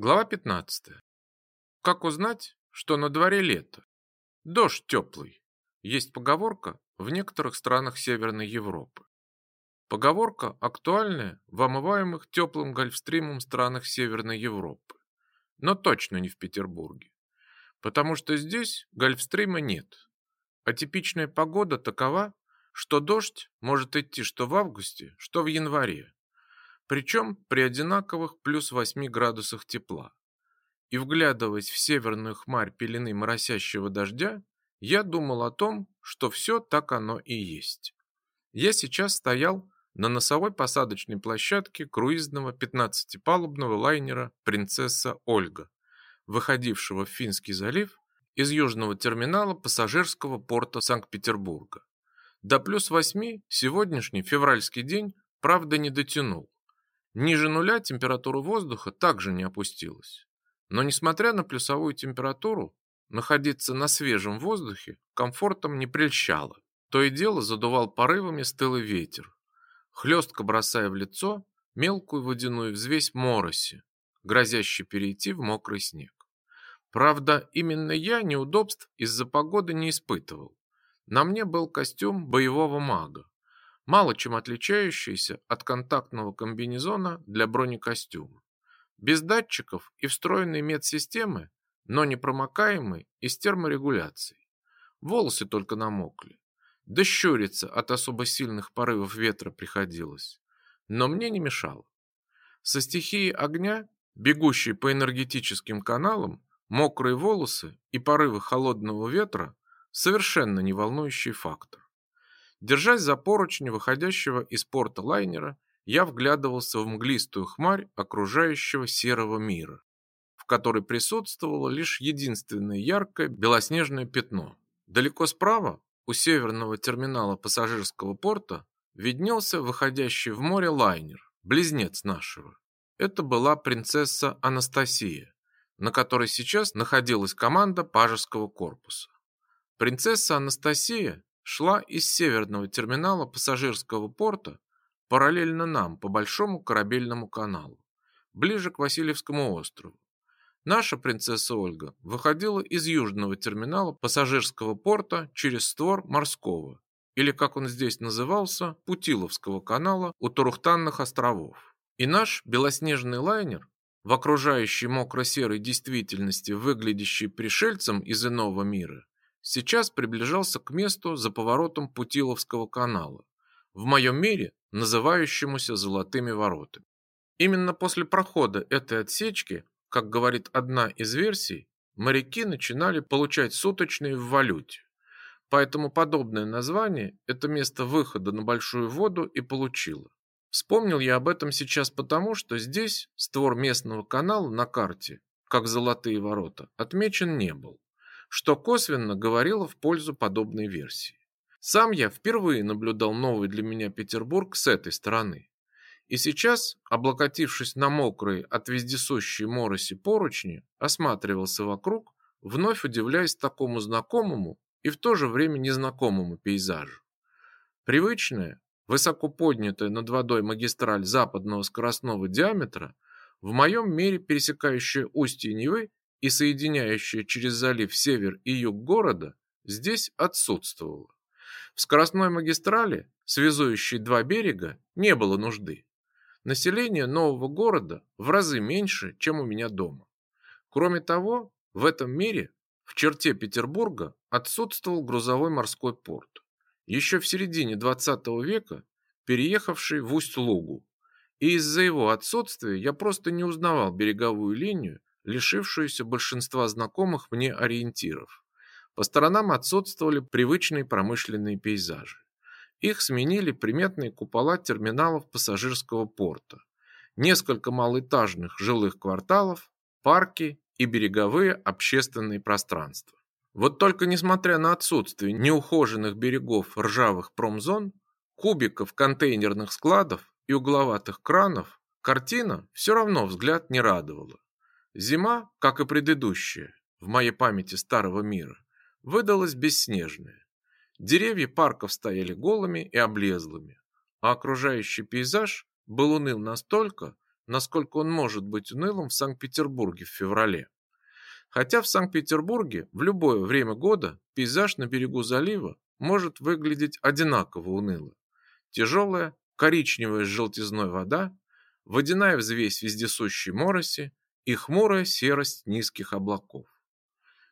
Глава 15. Как узнать, что на дворе лето? Дождь теплый. Есть поговорка в некоторых странах Северной Европы. Поговорка актуальная в омываемых теплым гольфстримом странах Северной Европы. Но точно не в Петербурге. Потому что здесь гольфстрима нет. А типичная погода такова, что дождь может идти что в августе, что в январе причем при одинаковых плюс 8 градусах тепла. И вглядываясь в северную хмарь пелены моросящего дождя, я думал о том, что все так оно и есть. Я сейчас стоял на носовой посадочной площадке круизного 15-палубного лайнера «Принцесса Ольга», выходившего в Финский залив из южного терминала пассажирского порта Санкт-Петербурга. До плюс 8 сегодняшний февральский день, правда, не дотянул. Ниже нуля температура воздуха также не опустилась. Но несмотря на плюсовую температуру, находиться на свежем воздухе комфортом не прельщало. То и дело задувал порывами стылый ветер, хлестко бросая в лицо мелкую водяную взвесь мороси, грозящий перейти в мокрый снег. Правда, именно я неудобств из-за погоды не испытывал. На мне был костюм боевого мага, мало чем отличающийся от контактного комбинезона для бронекостюма. Без датчиков и встроенной медсистемы, но непромокаемый и с терморегуляцией. Волосы только намокли. Да щуриться от особо сильных порывов ветра приходилось. Но мне не мешало. Со стихией огня, бегущей по энергетическим каналам, мокрые волосы и порывы холодного ветра – совершенно не волнующий фактор. Держась за поручни выходящего из порта лайнера, я вглядывался в мглистую хмарь окружающего серого мира, в которой присутствовало лишь единственное яркое белоснежное пятно. Далеко справа, у северного терминала пассажирского порта, виднелся выходящий в море лайнер, близнец нашего. Это была принцесса Анастасия, на которой сейчас находилась команда пажеского корпуса. Принцесса Анастасия шла из северного терминала пассажирского порта параллельно нам по большому корабельному каналу, ближе к Васильевскому острову. Наша принцесса Ольга выходила из южного терминала пассажирского порта через створ морского, или, как он здесь назывался, Путиловского канала у Турухтанных островов. И наш белоснежный лайнер, в окружающей мокро-серой действительности, выглядящий пришельцем из иного мира, сейчас приближался к месту за поворотом Путиловского канала, в моем мире называющемуся Золотыми воротами. Именно после прохода этой отсечки, как говорит одна из версий, моряки начинали получать суточные в валюте. Поэтому подобное название это место выхода на большую воду и получило. Вспомнил я об этом сейчас потому, что здесь створ местного канала на карте, как Золотые ворота, отмечен не был что косвенно говорило в пользу подобной версии. Сам я впервые наблюдал новый для меня Петербург с этой стороны. И сейчас, облокотившись на мокрые от вездесущей мороси поручни, осматривался вокруг, вновь удивляясь такому знакомому и в то же время незнакомому пейзажу. Привычная, высоко поднятая над водой магистраль западного скоростного диаметра, в моем мире пересекающая устье Невы, и соединяющая через залив север и юг города, здесь отсутствовала. В скоростной магистрали, связующей два берега, не было нужды. Население нового города в разы меньше, чем у меня дома. Кроме того, в этом мире, в черте Петербурга, отсутствовал грузовой морской порт. Еще в середине 20 века переехавший в Усть-Лугу. И из-за его отсутствия я просто не узнавал береговую линию лишившуюся большинства знакомых мне ориентиров. По сторонам отсутствовали привычные промышленные пейзажи. Их сменили приметные купола терминалов пассажирского порта, несколько малоэтажных жилых кварталов, парки и береговые общественные пространства. Вот только несмотря на отсутствие неухоженных берегов ржавых промзон, кубиков контейнерных складов и угловатых кранов, картина все равно взгляд не радовала. Зима, как и предыдущая, в моей памяти старого мира, выдалась бесснежная. Деревья парков стояли голыми и облезлыми, а окружающий пейзаж был уныл настолько, насколько он может быть унылым в Санкт-Петербурге в феврале. Хотя в Санкт-Петербурге в любое время года пейзаж на берегу залива может выглядеть одинаково уныло. Тяжелая, коричневая с желтизной вода, водяная взвесь вездесущей мороси и хмурая серость низких облаков.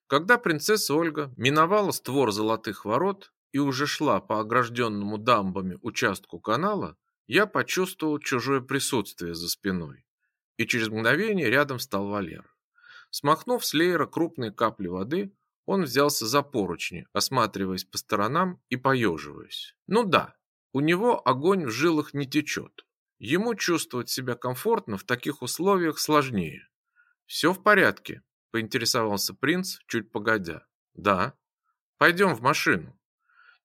Когда принцесса Ольга миновала створ золотых ворот и уже шла по огражденному дамбами участку канала, я почувствовал чужое присутствие за спиной, и через мгновение рядом стал Валер. Смахнув с леера крупные капли воды, он взялся за поручни, осматриваясь по сторонам и поеживаясь. Ну да, у него огонь в жилах не течет. Ему чувствовать себя комфортно в таких условиях сложнее. «Все в порядке?» – поинтересовался принц чуть погодя. «Да». «Пойдем в машину».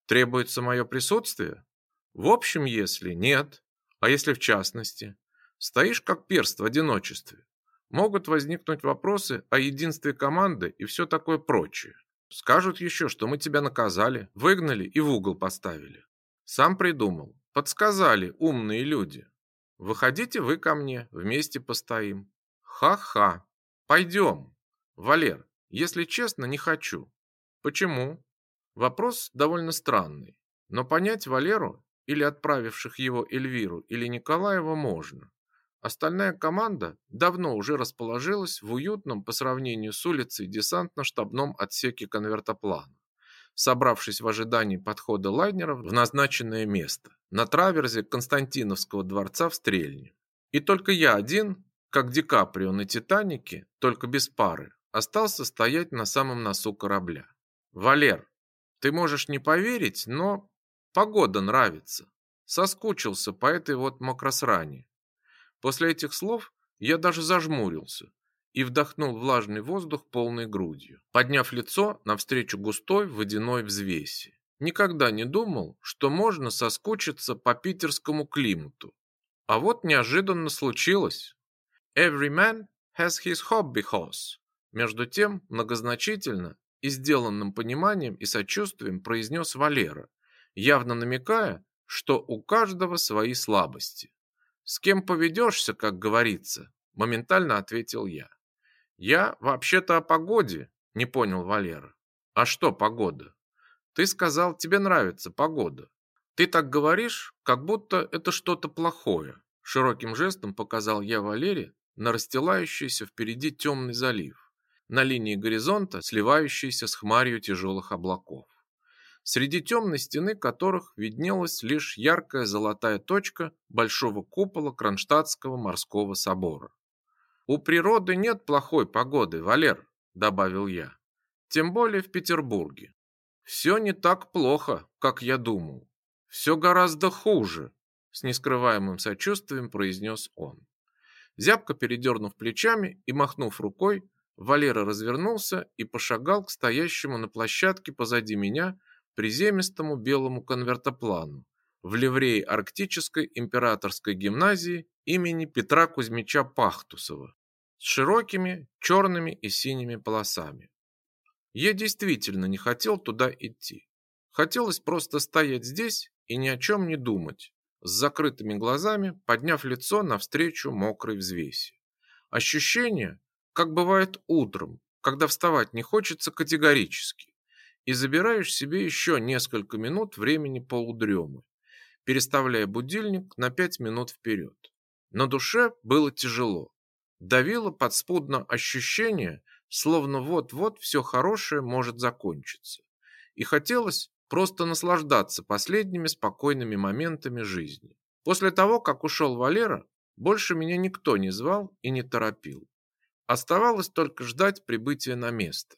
«Требуется мое присутствие?» «В общем, если нет, а если в частности?» «Стоишь как перст в одиночестве. Могут возникнуть вопросы о единстве команды и все такое прочее. Скажут еще, что мы тебя наказали, выгнали и в угол поставили. Сам придумал. Подсказали умные люди. Выходите вы ко мне, вместе постоим. Ха-ха. Пойдем. Валер, если честно, не хочу. Почему? Вопрос довольно странный. Но понять Валеру или отправивших его Эльвиру или Николаева можно. Остальная команда давно уже расположилась в уютном по сравнению с улицей десантно-штабном отсеке конвертоплана, собравшись в ожидании подхода лайнеров в назначенное место на траверзе Константиновского дворца в Стрельне. И только я один, как Ди Каприо на Титанике, только без пары, остался стоять на самом носу корабля. Валер, ты можешь не поверить, но погода нравится. Соскучился по этой вот мокросране. После этих слов я даже зажмурился и вдохнул влажный воздух полной грудью, подняв лицо навстречу густой водяной взвеси. Никогда не думал, что можно соскучиться по питерскому климату. А вот неожиданно случилось. Every man has his hobby horse. Между тем, многозначительно и сделанным пониманием и сочувствием произнес Валера, явно намекая, что у каждого свои слабости. С кем поведешься, как говорится, моментально ответил я. Я вообще-то о погоде, не понял Валера. А что погода? Ты сказал, тебе нравится погода. Ты так говоришь, как будто это что-то плохое. Широким жестом показал я Валере на расстилающийся впереди темный залив, на линии горизонта, сливающийся с хмарью тяжелых облаков среди темной стены которых виднелась лишь яркая золотая точка большого купола Кронштадтского морского собора. «У природы нет плохой погоды, Валер», — добавил я. «Тем более в Петербурге. Все не так плохо, как я думал. Все гораздо хуже», — с нескрываемым сочувствием произнес он. Зябко передернув плечами и махнув рукой, Валера развернулся и пошагал к стоящему на площадке позади меня приземистому белому конвертоплану в ливрее Арктической императорской гимназии имени Петра Кузьмича Пахтусова с широкими черными и синими полосами. Я действительно не хотел туда идти. Хотелось просто стоять здесь и ни о чем не думать, с закрытыми глазами, подняв лицо навстречу мокрой взвеси. Ощущение, как бывает утром, когда вставать не хочется категорически и забираешь себе еще несколько минут времени полудремы, переставляя будильник на пять минут вперед. На душе было тяжело. Давило подспудно ощущение, словно вот-вот все хорошее может закончиться. И хотелось просто наслаждаться последними спокойными моментами жизни. После того, как ушел Валера, больше меня никто не звал и не торопил. Оставалось только ждать прибытия на место.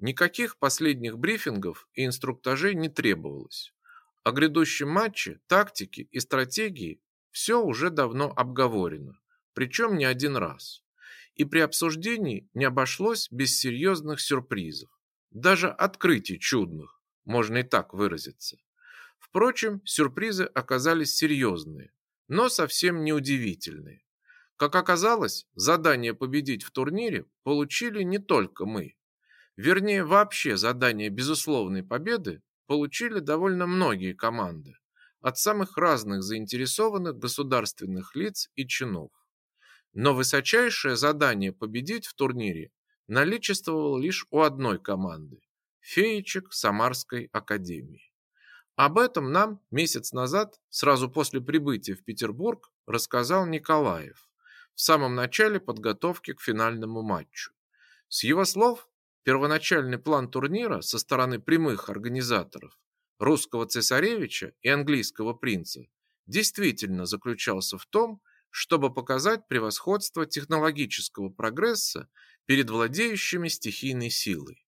Никаких последних брифингов и инструктажей не требовалось. О грядущем матче, тактике и стратегии все уже давно обговорено, причем не один раз. И при обсуждении не обошлось без серьезных сюрпризов, даже открытий чудных, можно и так выразиться. Впрочем, сюрпризы оказались серьезные, но совсем не удивительные. Как оказалось, задание победить в турнире получили не только мы. Вернее, вообще задание безусловной победы получили довольно многие команды от самых разных заинтересованных государственных лиц и чинов. Но высочайшее задание победить в турнире наличествовало лишь у одной команды – феечек Самарской академии. Об этом нам месяц назад, сразу после прибытия в Петербург, рассказал Николаев в самом начале подготовки к финальному матчу. С его слов, первоначальный план турнира со стороны прямых организаторов русского цесаревича и английского принца действительно заключался в том, чтобы показать превосходство технологического прогресса перед владеющими стихийной силой.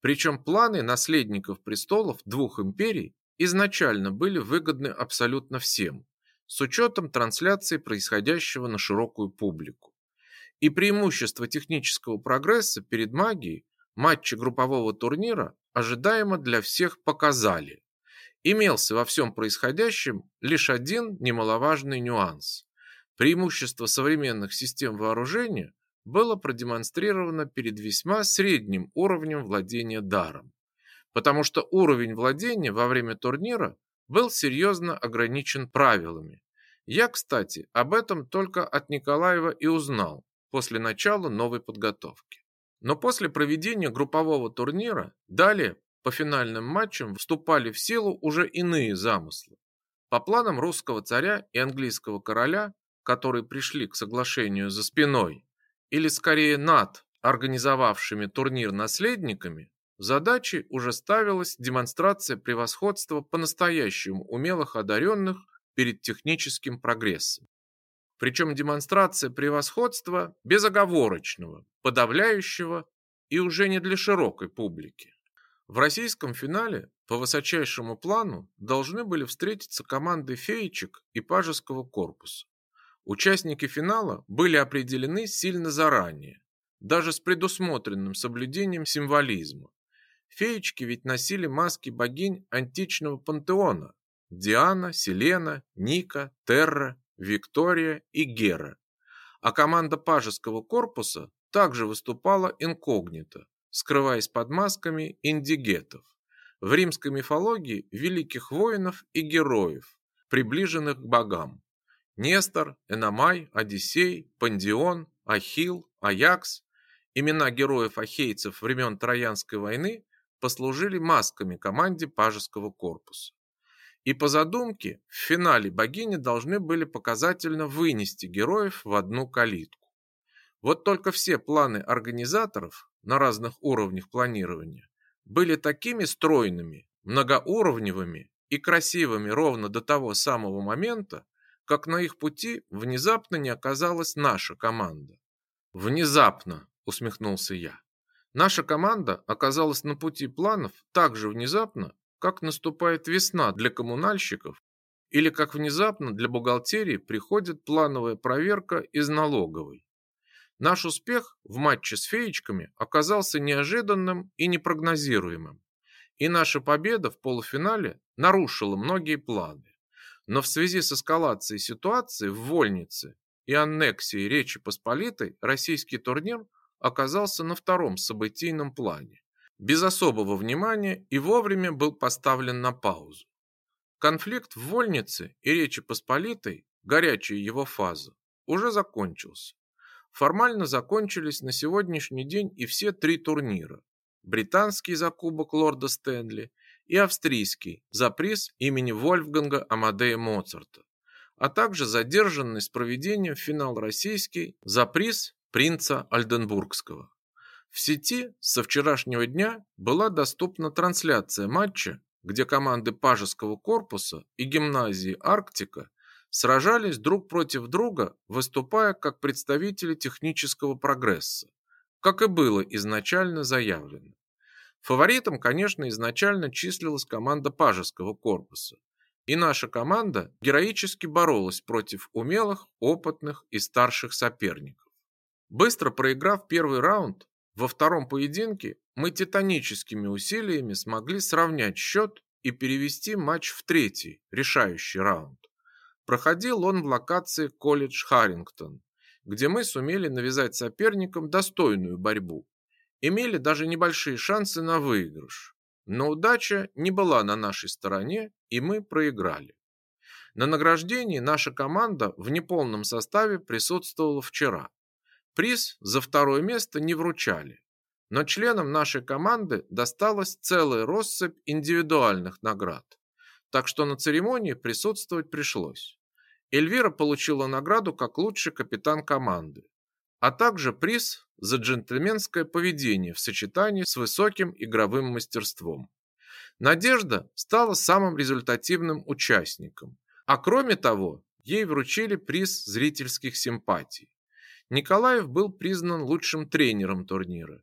Причем планы наследников престолов двух империй изначально были выгодны абсолютно всем, с учетом трансляции происходящего на широкую публику. И преимущество технического прогресса перед магией матчи группового турнира ожидаемо для всех показали. Имелся во всем происходящем лишь один немаловажный нюанс. Преимущество современных систем вооружения было продемонстрировано перед весьма средним уровнем владения даром потому что уровень владения во время турнира был серьезно ограничен правилами. Я, кстати, об этом только от Николаева и узнал после начала новой подготовки. Но после проведения группового турнира далее по финальным матчам вступали в силу уже иные замыслы. По планам русского царя и английского короля, которые пришли к соглашению за спиной, или скорее над организовавшими турнир наследниками, Задачей уже ставилась демонстрация превосходства по-настоящему умелых одаренных перед техническим прогрессом. Причем демонстрация превосходства безоговорочного, подавляющего и уже не для широкой публики. В российском финале по высочайшему плану должны были встретиться команды феечек и пажеского корпуса. Участники финала были определены сильно заранее, даже с предусмотренным соблюдением символизма. Феечки ведь носили маски богинь античного пантеона: Диана, Селена, Ника, Терра, Виктория и Гера. А команда пажеского корпуса также выступала инкогнито, скрываясь под масками индигетов. В римской мифологии великих воинов и героев, приближенных к богам. Нестор, Эномай, Одиссей, Пандион, Ахилл, Аякс. Имена героев-ахейцев времен Троянской войны послужили масками команде пажеского корпуса. И по задумке в финале богини должны были показательно вынести героев в одну калитку. Вот только все планы организаторов на разных уровнях планирования были такими стройными, многоуровневыми и красивыми ровно до того самого момента, как на их пути внезапно не оказалась наша команда. Внезапно, усмехнулся я. Наша команда оказалась на пути планов так же внезапно, как наступает весна для коммунальщиков или как внезапно для бухгалтерии приходит плановая проверка из налоговой. Наш успех в матче с феечками оказался неожиданным и непрогнозируемым. И наша победа в полуфинале нарушила многие планы. Но в связи с эскалацией ситуации в Вольнице и аннексией Речи Посполитой российский турнир оказался на втором событийном плане, без особого внимания и вовремя был поставлен на паузу. Конфликт в Вольнице и Речи Посполитой, горячая его фаза, уже закончился. Формально закончились на сегодняшний день и все три турнира. Британский за кубок лорда Стэнли и австрийский за приз имени Вольфганга Амадея Моцарта, а также задержанный с проведением финал российский за приз принца Альденбургского. В сети со вчерашнего дня была доступна трансляция матча, где команды Пажеского корпуса и гимназии Арктика сражались друг против друга, выступая как представители технического прогресса, как и было изначально заявлено. Фаворитом, конечно, изначально числилась команда Пажеского корпуса, и наша команда героически боролась против умелых, опытных и старших соперников. Быстро проиграв первый раунд, во втором поединке мы титаническими усилиями смогли сравнять счет и перевести матч в третий, решающий раунд. Проходил он в локации колледж Харрингтон, где мы сумели навязать соперникам достойную борьбу. Имели даже небольшие шансы на выигрыш. Но удача не была на нашей стороне, и мы проиграли. На награждении наша команда в неполном составе присутствовала вчера. Приз за второе место не вручали, но членам нашей команды досталась целая россыпь индивидуальных наград. Так что на церемонии присутствовать пришлось. Эльвира получила награду как лучший капитан команды, а также приз за джентльменское поведение в сочетании с высоким игровым мастерством. Надежда стала самым результативным участником, а кроме того, ей вручили приз зрительских симпатий. Николаев был признан лучшим тренером турнира,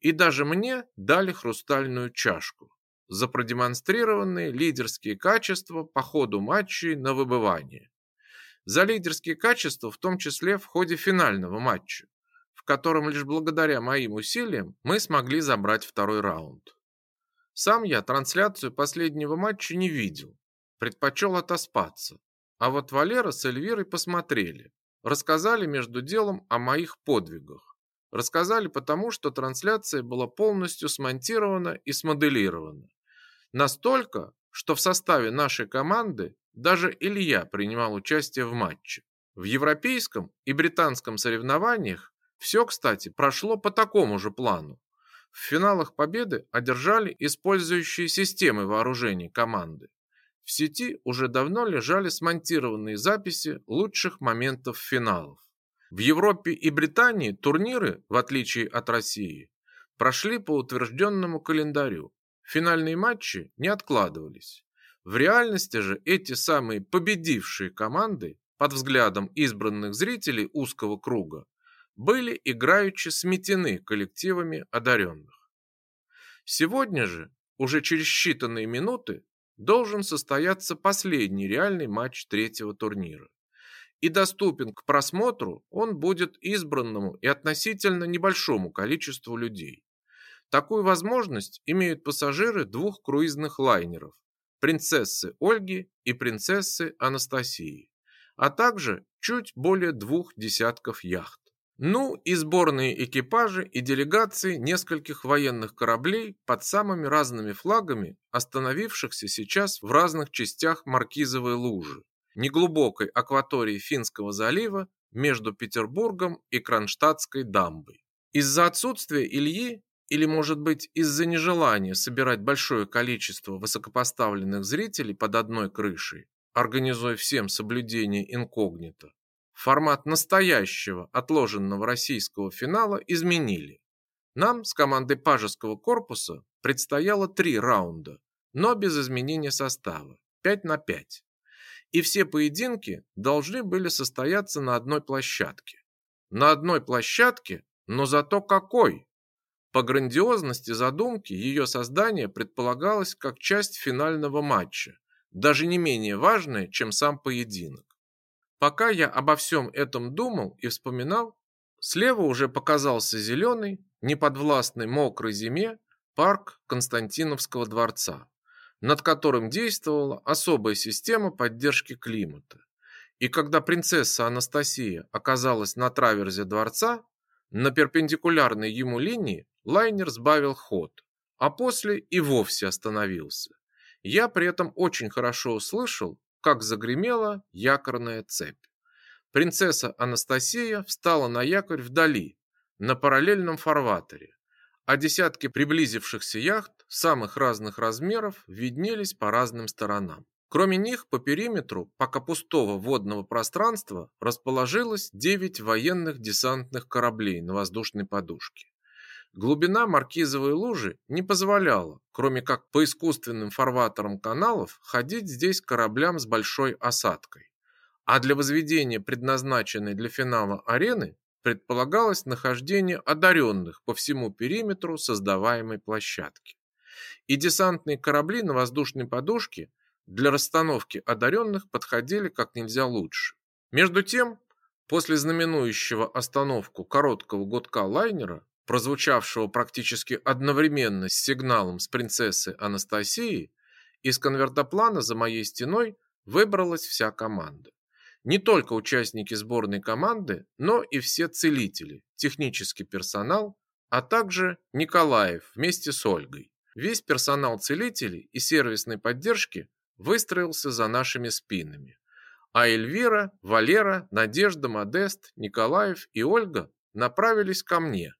и даже мне дали хрустальную чашку за продемонстрированные лидерские качества по ходу матчей на выбывание. За лидерские качества в том числе в ходе финального матча, в котором лишь благодаря моим усилиям мы смогли забрать второй раунд. Сам я трансляцию последнего матча не видел, предпочел отоспаться. А вот Валера с Эльвирой посмотрели, рассказали между делом о моих подвигах. Рассказали потому, что трансляция была полностью смонтирована и смоделирована. Настолько, что в составе нашей команды даже Илья принимал участие в матче. В европейском и британском соревнованиях все, кстати, прошло по такому же плану. В финалах победы одержали использующие системы вооружений команды. В сети уже давно лежали смонтированные записи лучших моментов финалов. В Европе и Британии турниры, в отличие от России, прошли по утвержденному календарю. Финальные матчи не откладывались. В реальности же эти самые победившие команды под взглядом избранных зрителей узкого круга были играючи сметены коллективами одаренных. Сегодня же, уже через считанные минуты, должен состояться последний реальный матч третьего турнира. И доступен к просмотру он будет избранному и относительно небольшому количеству людей. Такую возможность имеют пассажиры двух круизных лайнеров принцессы Ольги и принцессы Анастасии, а также чуть более двух десятков яхт. Ну и сборные экипажи и делегации нескольких военных кораблей под самыми разными флагами, остановившихся сейчас в разных частях Маркизовой лужи, неглубокой акватории Финского залива между Петербургом и Кронштадтской дамбой. Из-за отсутствия Ильи или, может быть, из-за нежелания собирать большое количество высокопоставленных зрителей под одной крышей, организуя всем соблюдение инкогнито, Формат настоящего отложенного российского финала изменили. Нам с командой Пажеского корпуса предстояло три раунда, но без изменения состава, 5 на 5. И все поединки должны были состояться на одной площадке. На одной площадке, но зато какой! По грандиозности задумки ее создание предполагалось как часть финального матча, даже не менее важное, чем сам поединок. Пока я обо всем этом думал и вспоминал, слева уже показался зеленый, неподвластный мокрой зиме парк Константиновского дворца, над которым действовала особая система поддержки климата. И когда принцесса Анастасия оказалась на траверзе дворца, на перпендикулярной ему линии лайнер сбавил ход, а после и вовсе остановился. Я при этом очень хорошо услышал, как загремела якорная цепь. Принцесса Анастасия встала на якорь вдали, на параллельном фарватере, а десятки приблизившихся яхт самых разных размеров виднелись по разным сторонам. Кроме них, по периметру пока пустого водного пространства расположилось 9 военных десантных кораблей на воздушной подушке. Глубина маркизовой лужи не позволяла, кроме как по искусственным фарватерам каналов, ходить здесь кораблям с большой осадкой. А для возведения предназначенной для финала арены предполагалось нахождение одаренных по всему периметру создаваемой площадки. И десантные корабли на воздушной подушке для расстановки одаренных подходили как нельзя лучше. Между тем, после знаменующего остановку короткого гудка лайнера прозвучавшего практически одновременно с сигналом с принцессы Анастасии, из конвертоплана за моей стеной выбралась вся команда. Не только участники сборной команды, но и все целители, технический персонал, а также Николаев вместе с Ольгой. Весь персонал целителей и сервисной поддержки выстроился за нашими спинами, А Эльвира, Валера, Надежда, Модест, Николаев и Ольга направились ко мне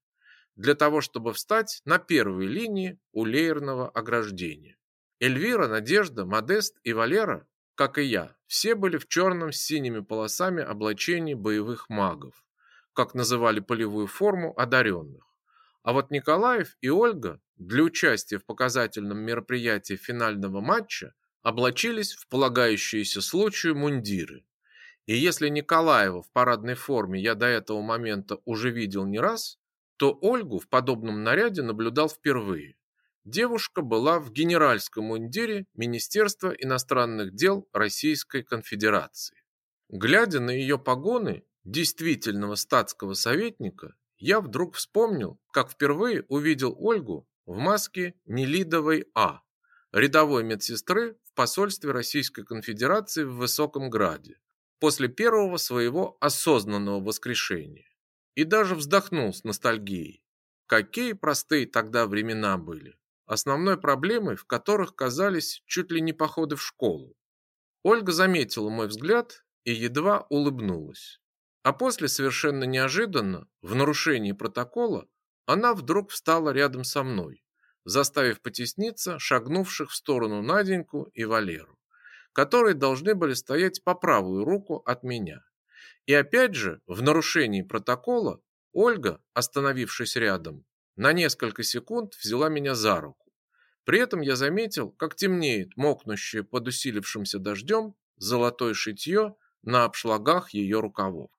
для того, чтобы встать на первой линии у леерного ограждения. Эльвира, Надежда, Модест и Валера, как и я, все были в черном с синими полосами облачении боевых магов, как называли полевую форму одаренных. А вот Николаев и Ольга для участия в показательном мероприятии финального матча облачились в полагающиеся случаю мундиры. И если Николаева в парадной форме я до этого момента уже видел не раз, то Ольгу в подобном наряде наблюдал впервые. Девушка была в генеральском мундире Министерства иностранных дел Российской Конфедерации. Глядя на ее погоны действительного статского советника, я вдруг вспомнил, как впервые увидел Ольгу в маске Нелидовой А, рядовой медсестры в посольстве Российской Конфедерации в Высоком Граде, после первого своего осознанного воскрешения. И даже вздохнул с ностальгией. Какие простые тогда времена были, основной проблемой в которых казались чуть ли не походы в школу. Ольга заметила мой взгляд и едва улыбнулась. А после совершенно неожиданно, в нарушении протокола, она вдруг встала рядом со мной, заставив потесниться шагнувших в сторону Наденьку и Валеру, которые должны были стоять по правую руку от меня. И опять же, в нарушении протокола, Ольга, остановившись рядом, на несколько секунд взяла меня за руку. При этом я заметил, как темнеет мокнущее под усилившимся дождем золотое шитье на обшлагах ее рукавов.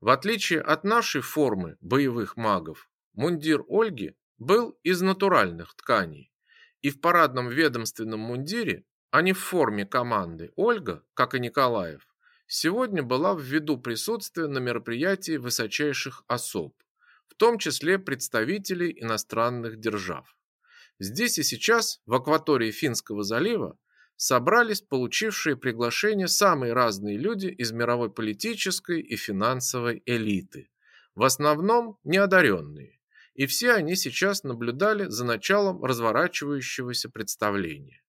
В отличие от нашей формы боевых магов, мундир Ольги был из натуральных тканей. И в парадном ведомственном мундире, а не в форме команды, Ольга, как и Николаев, сегодня была в виду присутствия на мероприятии высочайших особ, в том числе представителей иностранных держав. Здесь и сейчас, в акватории Финского залива, собрались получившие приглашение самые разные люди из мировой политической и финансовой элиты, в основном неодаренные, и все они сейчас наблюдали за началом разворачивающегося представления.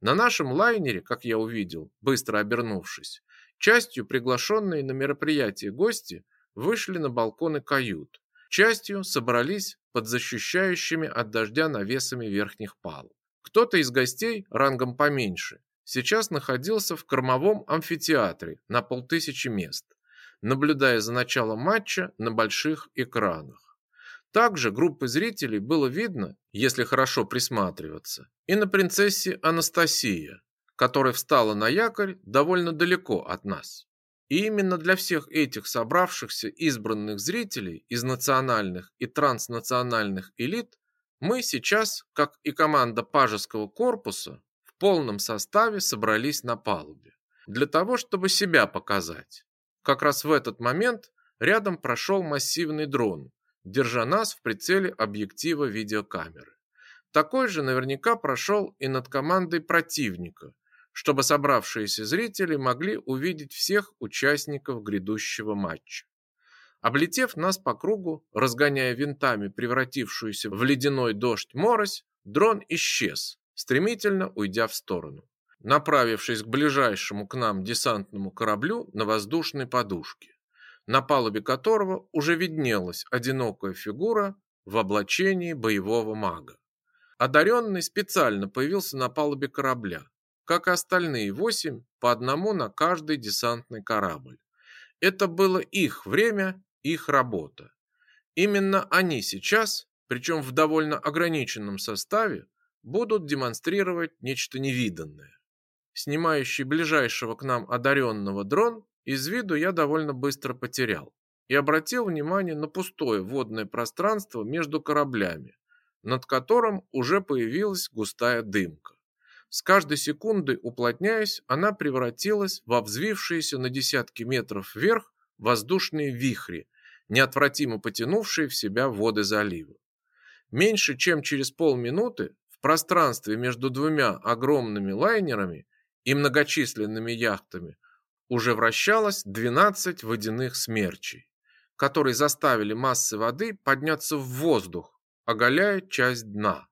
На нашем лайнере, как я увидел, быстро обернувшись, частью приглашенные на мероприятие гости вышли на балконы кают, частью собрались под защищающими от дождя навесами верхних палуб. Кто-то из гостей рангом поменьше сейчас находился в кормовом амфитеатре на полтысячи мест, наблюдая за началом матча на больших экранах. Также группы зрителей было видно, если хорошо присматриваться, и на принцессе Анастасия, которая встала на якорь довольно далеко от нас. И именно для всех этих собравшихся избранных зрителей из национальных и транснациональных элит мы сейчас, как и команда пажеского корпуса, в полном составе собрались на палубе для того, чтобы себя показать. Как раз в этот момент рядом прошел массивный дрон, держа нас в прицеле объектива видеокамеры. Такой же наверняка прошел и над командой противника, чтобы собравшиеся зрители могли увидеть всех участников грядущего матча. Облетев нас по кругу, разгоняя винтами превратившуюся в ледяной дождь морось, дрон исчез, стремительно уйдя в сторону, направившись к ближайшему к нам десантному кораблю на воздушной подушке, на палубе которого уже виднелась одинокая фигура в облачении боевого мага. Одаренный специально появился на палубе корабля, как остальные восемь, по одному на каждый десантный корабль. Это было их время их работа. Именно они сейчас, причем в довольно ограниченном составе, будут демонстрировать нечто невиданное. Снимающий ближайшего к нам одаренного дрон из виду я довольно быстро потерял и обратил внимание на пустое водное пространство между кораблями, над которым уже появилась густая дымка. С каждой секундой уплотняясь, она превратилась во взвившиеся на десятки метров вверх воздушные вихри, неотвратимо потянувшие в себя воды залива. Меньше чем через полминуты в пространстве между двумя огромными лайнерами и многочисленными яхтами уже вращалось 12 водяных смерчей, которые заставили массы воды подняться в воздух, оголяя часть дна.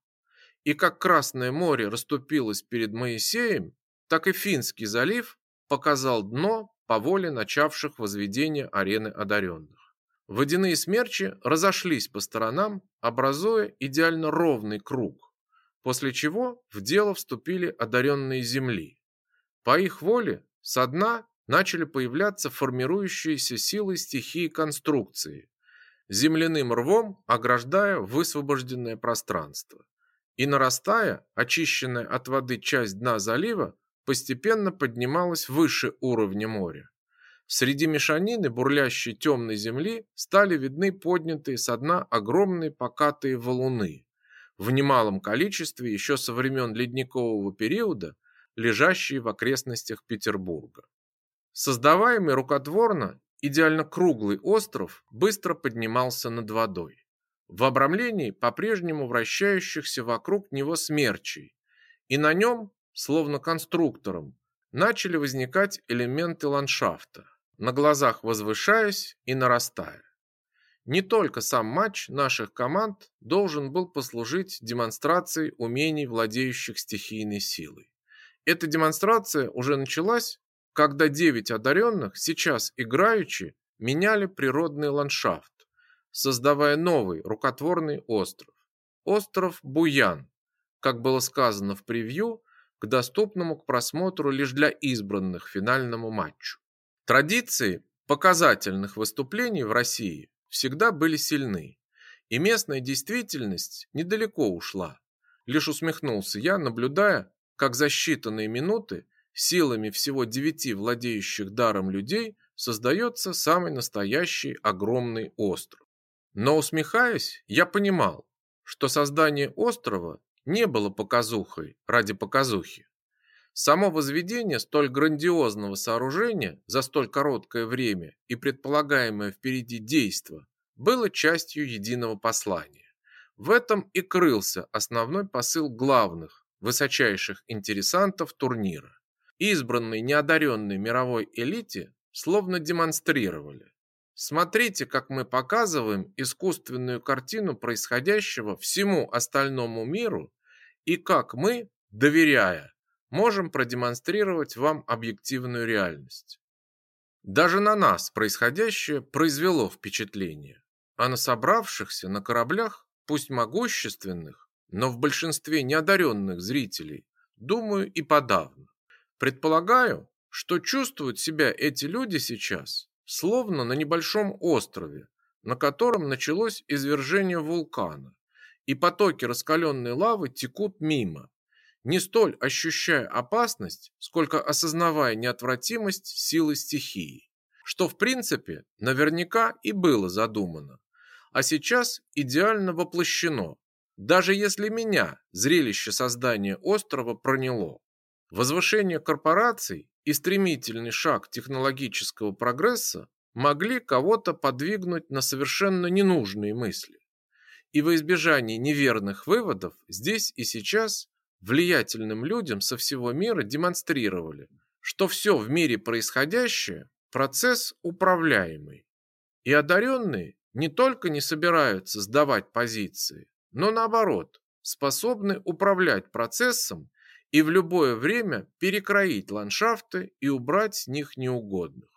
И как Красное море расступилось перед Моисеем, так и Финский залив показал дно по воле начавших возведение арены одаренных. Водяные смерчи разошлись по сторонам, образуя идеально ровный круг, после чего в дело вступили одаренные земли. По их воле со дна начали появляться формирующиеся силы стихии конструкции, земляным рвом ограждая высвобожденное пространство. И нарастая, очищенная от воды часть дна залива постепенно поднималась выше уровня моря. Среди мешанины бурлящей темной земли стали видны поднятые со дна огромные покатые валуны, в немалом количестве еще со времен ледникового периода, лежащие в окрестностях Петербурга. Создаваемый рукотворно, идеально круглый остров быстро поднимался над водой. В обрамлении по-прежнему вращающихся вокруг него смерчей, и на нем, словно конструктором, начали возникать элементы ландшафта, на глазах возвышаясь и нарастая. Не только сам матч наших команд должен был послужить демонстрацией умений владеющих стихийной силой. Эта демонстрация уже началась когда девять одаренных сейчас играючи меняли природный ландшафт, создавая новый рукотворный остров. Остров Буян, как было сказано в превью, к доступному к просмотру лишь для избранных финальному матчу. Традиции показательных выступлений в России всегда были сильны, и местная действительность недалеко ушла. Лишь усмехнулся я, наблюдая, как за считанные минуты силами всего девяти владеющих даром людей создается самый настоящий огромный остров. Но усмехаясь, я понимал, что создание острова не было показухой ради показухи. Само возведение столь грандиозного сооружения за столь короткое время и предполагаемое впереди действо было частью единого послания. В этом и крылся основной посыл главных, высочайших интересантов турнира избранной неодаренной мировой элите словно демонстрировали. Смотрите, как мы показываем искусственную картину происходящего всему остальному миру и как мы, доверяя, можем продемонстрировать вам объективную реальность. Даже на нас происходящее произвело впечатление, а на собравшихся на кораблях, пусть могущественных, но в большинстве неодаренных зрителей, думаю, и подавно. Предполагаю, что чувствуют себя эти люди сейчас, словно на небольшом острове, на котором началось извержение вулкана, и потоки раскаленной лавы текут мимо, не столь ощущая опасность, сколько осознавая неотвратимость силы стихии, что в принципе наверняка и было задумано, а сейчас идеально воплощено, даже если меня зрелище создания острова проняло. Возвышение корпораций и стремительный шаг технологического прогресса могли кого-то подвигнуть на совершенно ненужные мысли. И во избежание неверных выводов здесь и сейчас влиятельным людям со всего мира демонстрировали, что все в мире происходящее – процесс управляемый. И одаренные не только не собираются сдавать позиции, но наоборот, способны управлять процессом и в любое время перекроить ландшафты и убрать с них неугодных.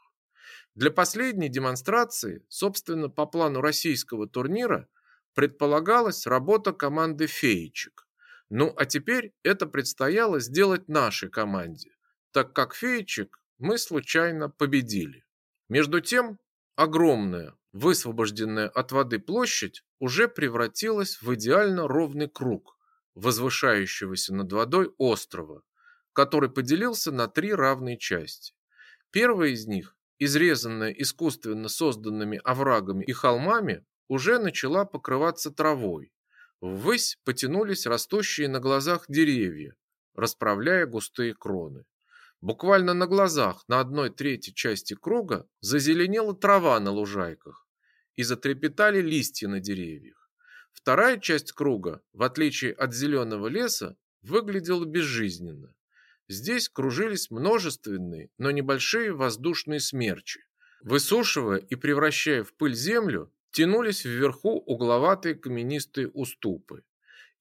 Для последней демонстрации, собственно, по плану российского турнира, предполагалась работа команды «Феечек». Ну, а теперь это предстояло сделать нашей команде, так как «Феечек» мы случайно победили. Между тем, огромная, высвобожденная от воды площадь уже превратилась в идеально ровный круг, возвышающегося над водой острова, который поделился на три равные части. Первая из них, изрезанная искусственно созданными оврагами и холмами, уже начала покрываться травой. Ввысь потянулись растущие на глазах деревья, расправляя густые кроны. Буквально на глазах на одной трети части круга зазеленела трава на лужайках и затрепетали листья на деревьях. Вторая часть круга, в отличие от зеленого леса, выглядела безжизненно. Здесь кружились множественные, но небольшие воздушные смерчи. Высушивая и превращая в пыль землю, тянулись вверху угловатые каменистые уступы.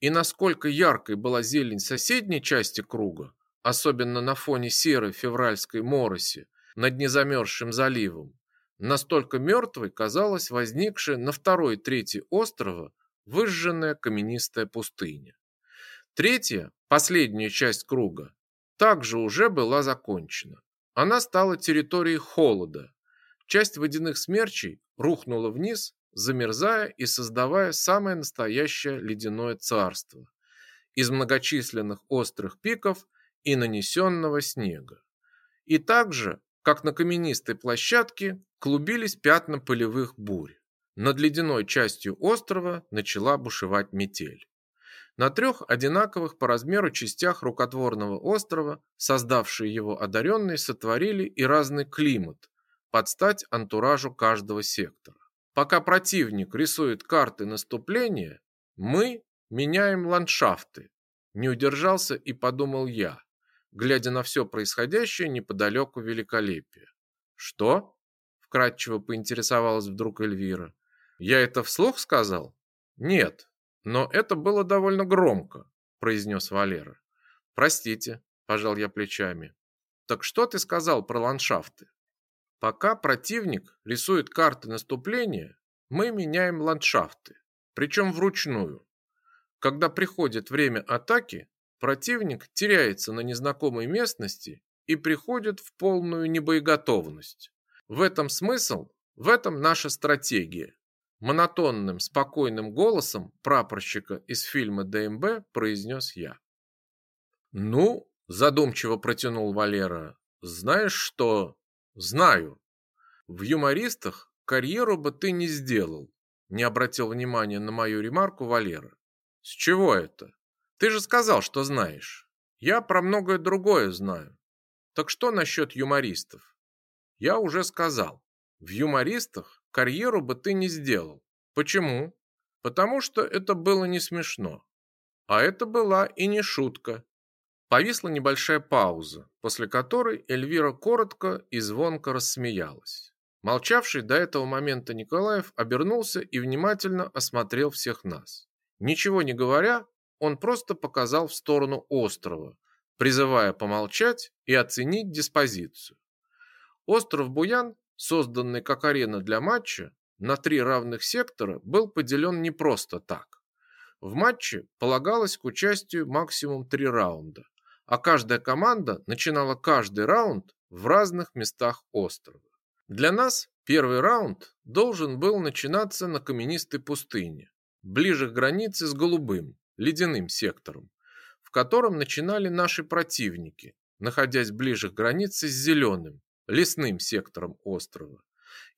И насколько яркой была зелень соседней части круга, особенно на фоне серой февральской мороси, над незамерзшим заливом. Настолько мертвой казалась возникшая на второй трети острова выжженная каменистая пустыня. Третья, последняя часть круга, также уже была закончена. Она стала территорией холода. Часть водяных смерчей рухнула вниз, замерзая и создавая самое настоящее ледяное царство из многочисленных острых пиков и нанесенного снега. И также, как на каменистой площадке, клубились пятна полевых бурь. Над ледяной частью острова начала бушевать метель. На трех одинаковых по размеру частях рукотворного острова, создавшие его одаренные, сотворили и разный климат, под стать антуражу каждого сектора. Пока противник рисует карты наступления, мы меняем ландшафты. Не удержался и подумал я, глядя на все происходящее неподалеку великолепия. Что? Вкратчиво поинтересовалась вдруг Эльвира. Я это вслух сказал? Нет, но это было довольно громко, произнес Валера. Простите, пожал я плечами. Так что ты сказал про ландшафты? Пока противник рисует карты наступления, мы меняем ландшафты, причем вручную. Когда приходит время атаки, противник теряется на незнакомой местности и приходит в полную небоеготовность. В этом смысл, в этом наша стратегия. Монотонным, спокойным голосом прапорщика из фильма ДМБ произнес я. «Ну, задумчиво протянул Валера, знаешь что? Знаю. В юмористах карьеру бы ты не сделал, не обратил внимания на мою ремарку Валера. С чего это? Ты же сказал, что знаешь. Я про многое другое знаю. Так что насчет юмористов? Я уже сказал. В юмористах карьеру бы ты не сделал. Почему? Потому что это было не смешно. А это была и не шутка. Повисла небольшая пауза, после которой Эльвира коротко и звонко рассмеялась. Молчавший до этого момента Николаев обернулся и внимательно осмотрел всех нас. Ничего не говоря, он просто показал в сторону острова, призывая помолчать и оценить диспозицию. Остров Буян, созданный как арена для матча, на три равных сектора был поделен не просто так. В матче полагалось к участию максимум три раунда, а каждая команда начинала каждый раунд в разных местах острова. Для нас первый раунд должен был начинаться на каменистой пустыне, ближе к границе с голубым, ледяным сектором, в котором начинали наши противники, находясь ближе к границе с зеленым, лесным сектором острова.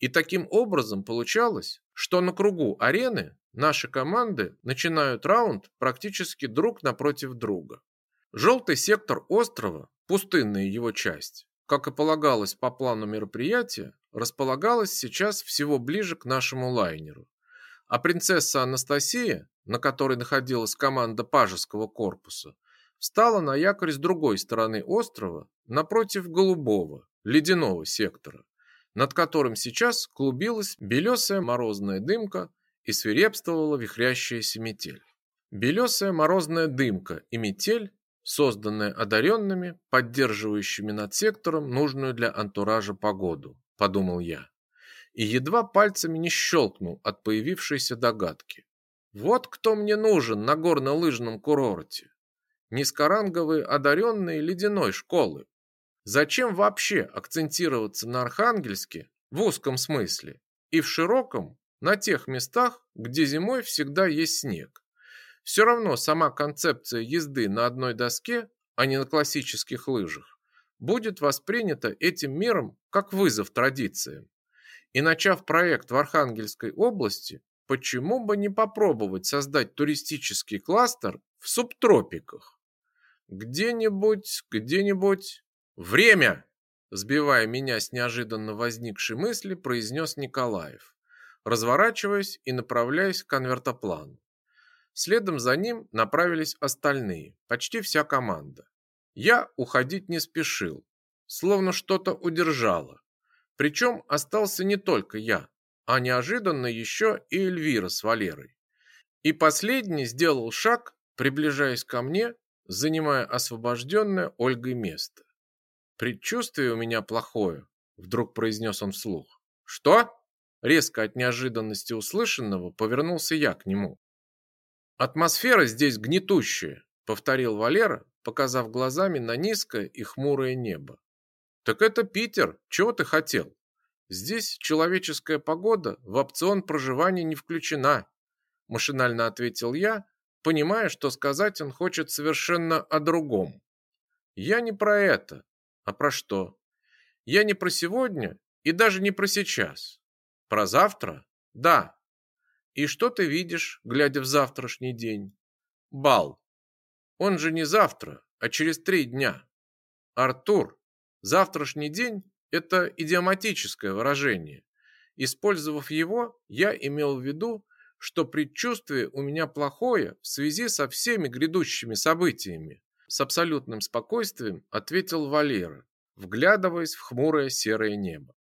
И таким образом получалось, что на кругу арены наши команды начинают раунд практически друг напротив друга. Желтый сектор острова, пустынная его часть, как и полагалось по плану мероприятия, располагалась сейчас всего ближе к нашему лайнеру. А принцесса Анастасия, на которой находилась команда пажеского корпуса, встала на якорь с другой стороны острова, напротив голубого, ледяного сектора над которым сейчас клубилась белесая морозная дымка и свирепствовала вихрящаяся метель. Белесая морозная дымка и метель, созданная одаренными, поддерживающими над сектором нужную для антуража погоду, подумал я. И едва пальцами не щелкнул от появившейся догадки. Вот кто мне нужен на горно-лыжном курорте. Низкоранговые одаренные ледяной школы, Зачем вообще акцентироваться на Архангельске в узком смысле и в широком на тех местах, где зимой всегда есть снег? Все равно сама концепция езды на одной доске, а не на классических лыжах, будет воспринята этим миром как вызов традициям. И начав проект в Архангельской области, почему бы не попробовать создать туристический кластер в субтропиках? Где-нибудь, где-нибудь «Время!» Сбивая меня с неожиданно возникшей мысли, произнес Николаев, разворачиваясь и направляясь к конвертоплану. Следом за ним направились остальные, почти вся команда. Я уходить не спешил, словно что-то удержало. Причем остался не только я, а неожиданно еще и Эльвира с Валерой. И последний сделал шаг, приближаясь ко мне, занимая освобожденное Ольгой место. Предчувствие у меня плохое, вдруг произнес он вслух. Что? Резко от неожиданности услышанного повернулся я к нему. Атмосфера здесь гнетущая, повторил Валера, показав глазами на низкое и хмурое небо. Так это Питер, чего ты хотел? Здесь человеческая погода в опцион проживания не включена, машинально ответил я, понимая, что сказать он хочет совершенно о другом. Я не про это, а про что? Я не про сегодня и даже не про сейчас. Про завтра? Да. И что ты видишь, глядя в завтрашний день? Бал. Он же не завтра, а через три дня. Артур, завтрашний день – это идиоматическое выражение. Использовав его, я имел в виду, что предчувствие у меня плохое в связи со всеми грядущими событиями. С абсолютным спокойствием ответил Валера, вглядываясь в хмурое серое небо.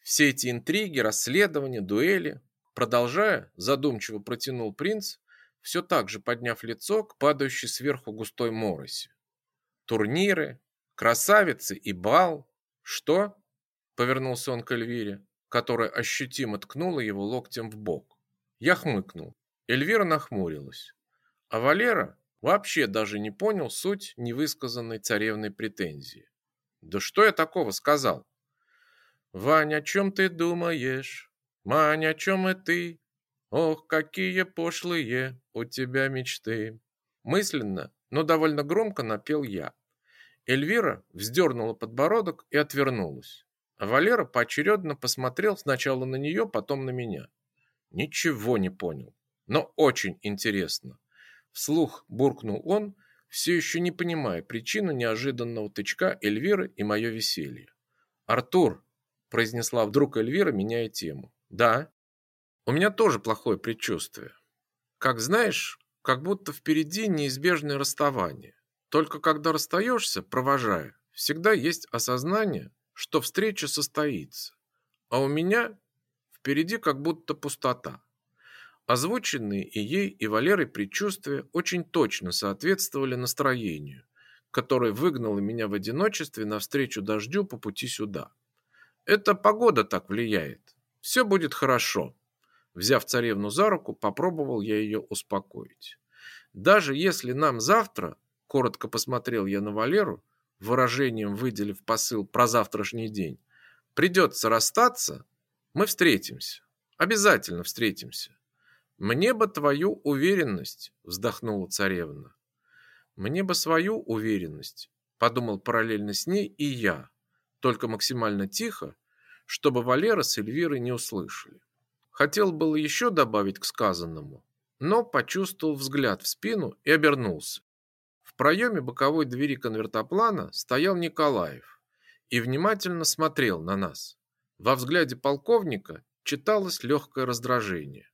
Все эти интриги, расследования, дуэли, продолжая, задумчиво протянул принц, все так же подняв лицо к падающей сверху густой мороси. Турниры, красавицы и бал. Что? Повернулся он к Эльвире, которая ощутимо ткнула его локтем в бок. Я хмыкнул. Эльвира нахмурилась. А Валера вообще даже не понял суть невысказанной царевной претензии. Да что я такого сказал? Ваня, о чем ты думаешь? Маня, о чем и ты? Ох, какие пошлые у тебя мечты. Мысленно, но довольно громко напел я. Эльвира вздернула подбородок и отвернулась. А Валера поочередно посмотрел сначала на нее, потом на меня. Ничего не понял, но очень интересно. Вслух буркнул он, все еще не понимая причину неожиданного тычка Эльвиры и мое веселье. «Артур!» – произнесла вдруг Эльвира, меняя тему. «Да, у меня тоже плохое предчувствие. Как знаешь, как будто впереди неизбежное расставание. Только когда расстаешься, провожая, всегда есть осознание, что встреча состоится. А у меня впереди как будто пустота. Озвученные и ей, и Валерой предчувствия очень точно соответствовали настроению, которое выгнало меня в одиночестве навстречу дождю по пути сюда. Это погода так влияет. Все будет хорошо. Взяв царевну за руку, попробовал я ее успокоить. Даже если нам завтра, коротко посмотрел я на Валеру, выражением выделив посыл про завтрашний день, придется расстаться, мы встретимся. Обязательно встретимся. Мне бы твою уверенность, вздохнула царевна. Мне бы свою уверенность, подумал параллельно с ней и я, только максимально тихо, чтобы Валера с Эльвирой не услышали. Хотел было еще добавить к сказанному, но почувствовал взгляд в спину и обернулся. В проеме боковой двери конвертоплана стоял Николаев и внимательно смотрел на нас. Во взгляде полковника читалось легкое раздражение.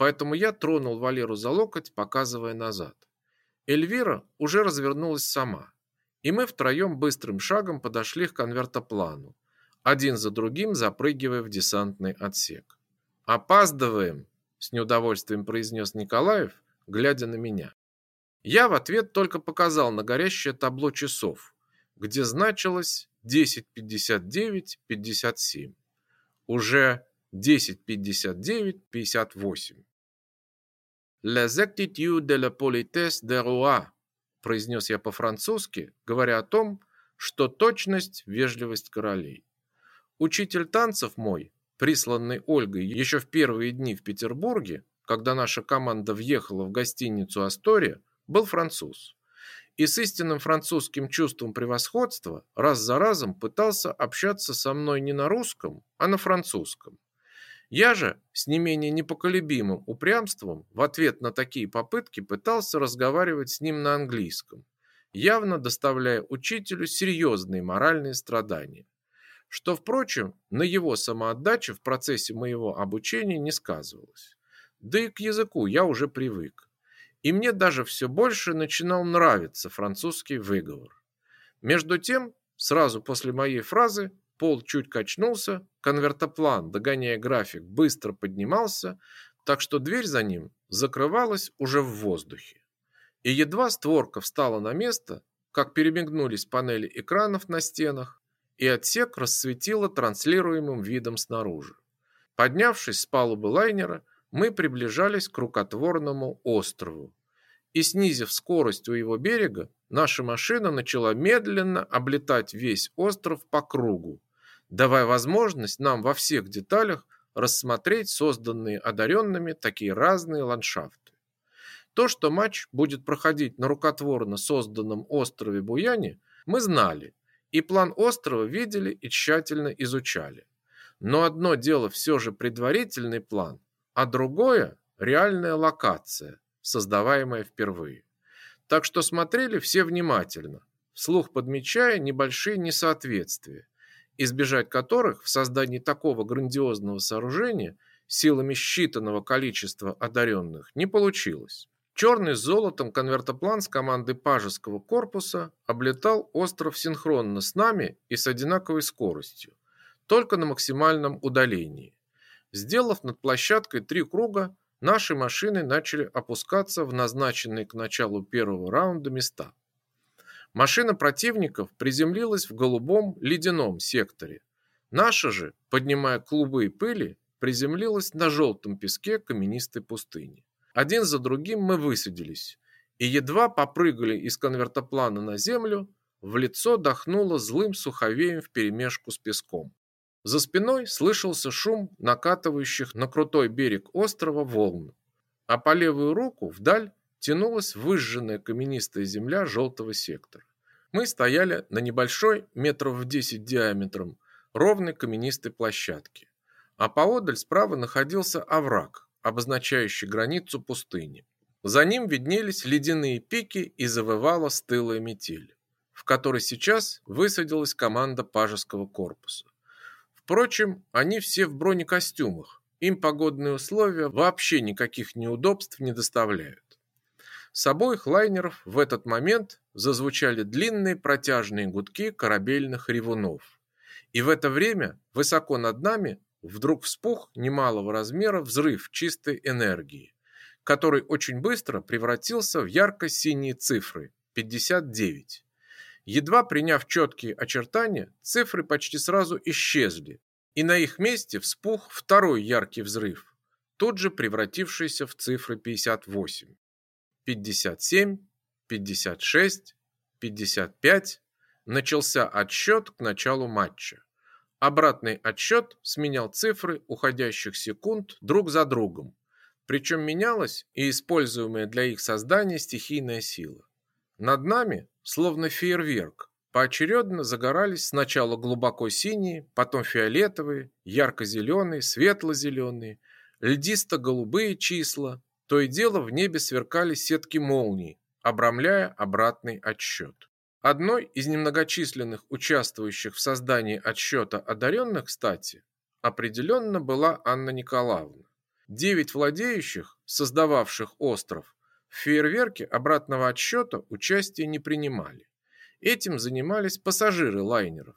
Поэтому я тронул Валеру за локоть, показывая назад. Эльвира уже развернулась сама, и мы втроем быстрым шагом подошли к конвертоплану, один за другим запрыгивая в десантный отсек. «Опаздываем!» – с неудовольствием произнес Николаев, глядя на меня. Я в ответ только показал на горящее табло часов, где значилось 10.59.57. Уже 10.59.58. «L'exactitude de la politesse de roi», произнес я по-французски, говоря о том, что точность – вежливость королей. Учитель танцев мой, присланный Ольгой еще в первые дни в Петербурге, когда наша команда въехала в гостиницу «Астория», был француз. И с истинным французским чувством превосходства раз за разом пытался общаться со мной не на русском, а на французском. Я же с не менее непоколебимым упрямством в ответ на такие попытки пытался разговаривать с ним на английском, явно доставляя учителю серьезные моральные страдания, что, впрочем, на его самоотдаче в процессе моего обучения не сказывалось. Да и к языку я уже привык. И мне даже все больше начинал нравиться французский выговор. Между тем, сразу после моей фразы Пол чуть качнулся, конвертоплан, догоняя график, быстро поднимался, так что дверь за ним закрывалась уже в воздухе. И едва створка встала на место, как перемигнулись панели экранов на стенах, и отсек расцветило транслируемым видом снаружи. Поднявшись с палубы лайнера, мы приближались к рукотворному острову. И снизив скорость у его берега, наша машина начала медленно облетать весь остров по кругу, давая возможность нам во всех деталях рассмотреть созданные одаренными такие разные ландшафты. То, что матч будет проходить на рукотворно созданном острове Буяне, мы знали, и план острова видели и тщательно изучали. Но одно дело все же предварительный план, а другое – реальная локация, создаваемая впервые. Так что смотрели все внимательно, вслух подмечая небольшие несоответствия, избежать которых в создании такого грандиозного сооружения силами считанного количества одаренных не получилось. Черный с золотом конвертоплан с команды Пажеского корпуса облетал остров синхронно с нами и с одинаковой скоростью, только на максимальном удалении. Сделав над площадкой три круга, наши машины начали опускаться в назначенные к началу первого раунда места. Машина противников приземлилась в голубом ледяном секторе. Наша же, поднимая клубы пыли, приземлилась на желтом песке каменистой пустыни. Один за другим мы высадились, и едва попрыгали из конвертоплана на землю, в лицо дохнуло злым суховеем вперемешку с песком. За спиной слышался шум накатывающих на крутой берег острова волн, а по левую руку вдаль тянулась выжженная каменистая земля желтого сектора. Мы стояли на небольшой, метров в 10 диаметром, ровной каменистой площадке, а поодаль справа находился овраг, обозначающий границу пустыни. За ним виднелись ледяные пики и завывала стылая метель, в которой сейчас высадилась команда пажеского корпуса. Впрочем, они все в бронекостюмах, им погодные условия вообще никаких неудобств не доставляют. С обоих лайнеров в этот момент зазвучали длинные протяжные гудки корабельных ревунов. И в это время высоко над нами вдруг вспух немалого размера взрыв чистой энергии, который очень быстро превратился в ярко-синие цифры 59. Едва приняв четкие очертания, цифры почти сразу исчезли, и на их месте вспух второй яркий взрыв, тут же превратившийся в цифры 58. 57, 56, 55. Начался отсчет к началу матча. Обратный отсчет сменял цифры уходящих секунд друг за другом, причем менялась и используемая для их создания стихийная сила. Над нами, словно фейерверк, поочередно загорались сначала глубоко синие, потом фиолетовые, ярко-зеленые, светло-зеленые, льдисто-голубые числа, то и дело в небе сверкали сетки молний, обрамляя обратный отсчет. Одной из немногочисленных участвующих в создании отсчета одаренных, кстати, определенно была Анна Николаевна. Девять владеющих, создававших остров, в фейерверке обратного отсчета участия не принимали. Этим занимались пассажиры лайнеров,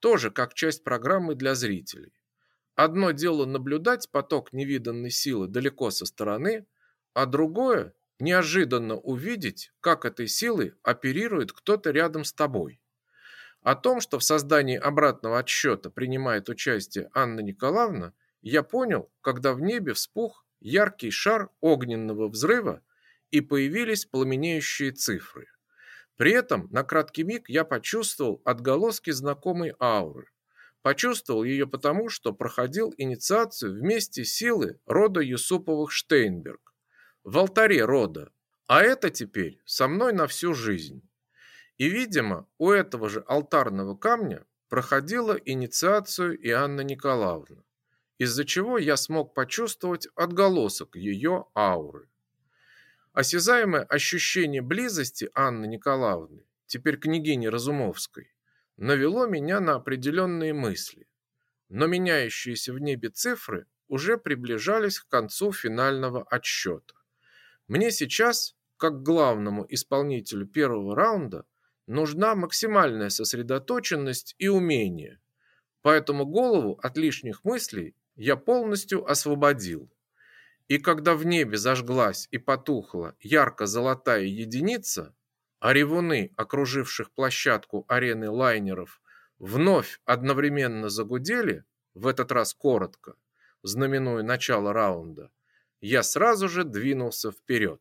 тоже как часть программы для зрителей. Одно дело наблюдать поток невиданной силы далеко со стороны, а другое неожиданно увидеть, как этой силой оперирует кто-то рядом с тобой. О том, что в создании обратного отсчета принимает участие Анна Николаевна, я понял, когда в небе вспух яркий шар огненного взрыва и появились пламенеющие цифры. При этом на краткий миг я почувствовал отголоски знакомой ауры. Почувствовал ее потому, что проходил инициацию вместе силы рода Юсуповых Штейнберг в алтаре рода, а это теперь со мной на всю жизнь. И, видимо, у этого же алтарного камня проходила инициацию и Анна Николаевна, из-за чего я смог почувствовать отголосок ее ауры. Осязаемое ощущение близости Анны Николаевны, теперь княгини Разумовской, навело меня на определенные мысли. Но меняющиеся в небе цифры уже приближались к концу финального отсчета. Мне сейчас, как главному исполнителю первого раунда, нужна максимальная сосредоточенность и умение. Поэтому голову от лишних мыслей я полностью освободил. И когда в небе зажглась и потухла ярко-золотая единица, а ревуны, окруживших площадку арены лайнеров, вновь одновременно загудели, в этот раз коротко, знаменуя начало раунда, я сразу же двинулся вперед.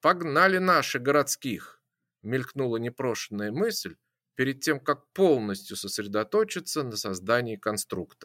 «Погнали наши городских!» мелькнула непрошенная мысль перед тем, как полностью сосредоточиться на создании конструкта.